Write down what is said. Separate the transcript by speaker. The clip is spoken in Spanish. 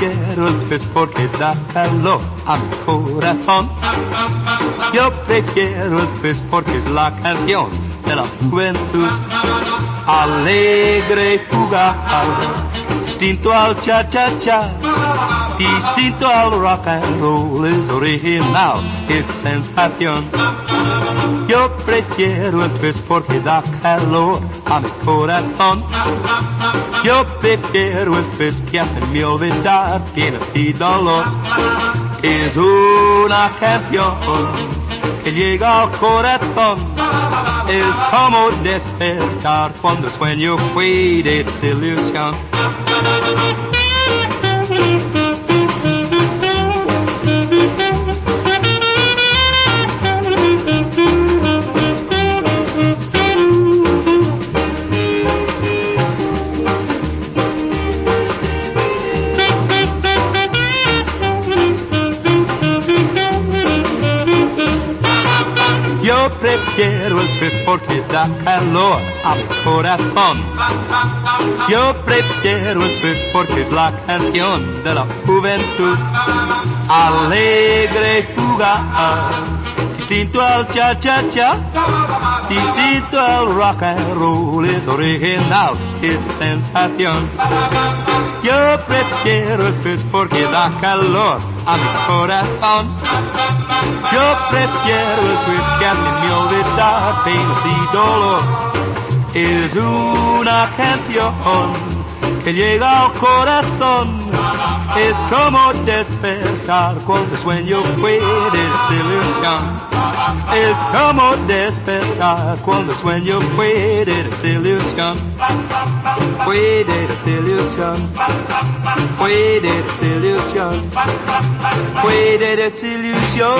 Speaker 1: El pez porque da calor a mi corazón. Yo prefiero pez porque es la canción de la juventud. Alegre y fugaz, distinto al cha-cha-cha, distinto al rock and roll, es original, es sensación. Yo prefiero el pez porque da calor a mi corazón. Yo prefiero el pez que hace mi olvidar tienes y dolor. Es una canción que llega al corazón. Es como despertar cuando sueño fue de desilusión. Yo prefiero el pez porque da calor a mi corazón. Yo prefiero el pez porque es la canción de la juventud. Alegre y fugaz, distinto al cha-cha-cha, distinto al rock and roll, es original, es sensación. Yo prefiero el porque da calor a mi corazón. Yo prefiero el pez que hace mi olvidar penas y dolor. Es una canción que llega al corazón. Es como despertar cuando el sueño fue desilusión. Es como despertar cuando el sueño fue desilusión. Fue desilusión. Fue desilusión. Fue desilusión.